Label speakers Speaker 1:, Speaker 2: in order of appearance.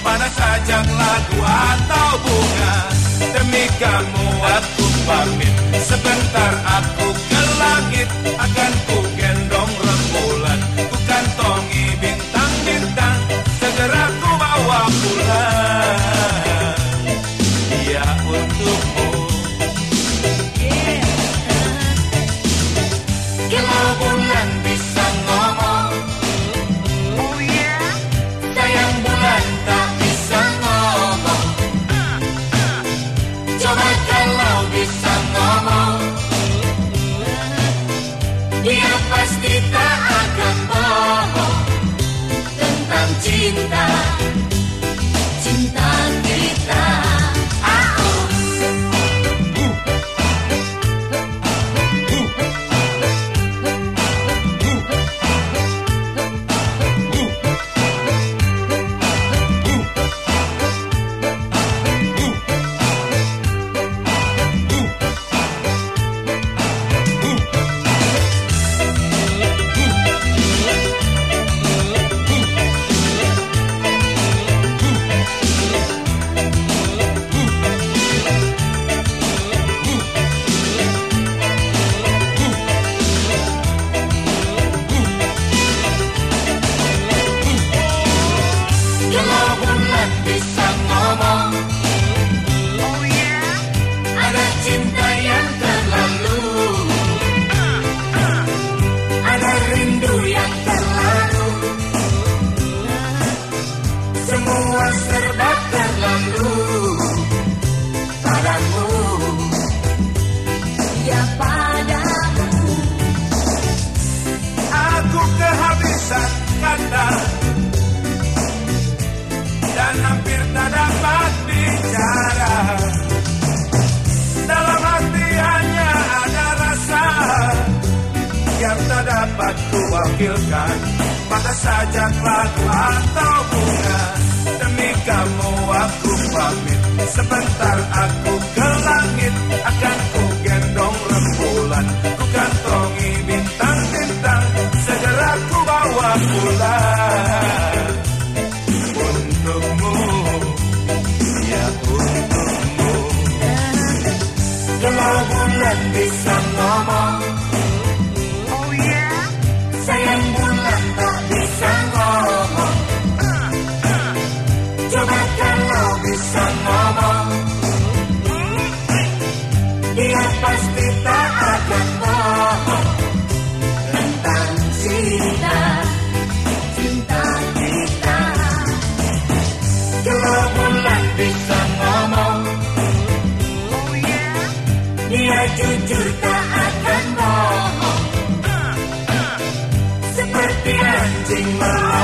Speaker 1: Mana saja lagu atau bunga? Demi kamu aku pamit Sebentar aku ke langit
Speaker 2: Tak akan bohong Tentang Cinta
Speaker 1: kata Dan hampir tak dapat bicara. Dalam hati hanya ada rasa Yang tak dapat kuwakilkan. Pada sajak lagu atau bunga. Demi kamu aku pamit. Sebentar aku ke
Speaker 2: Kala bulan di sangama dia jujur tak akan bohong. Seperti anjing melolong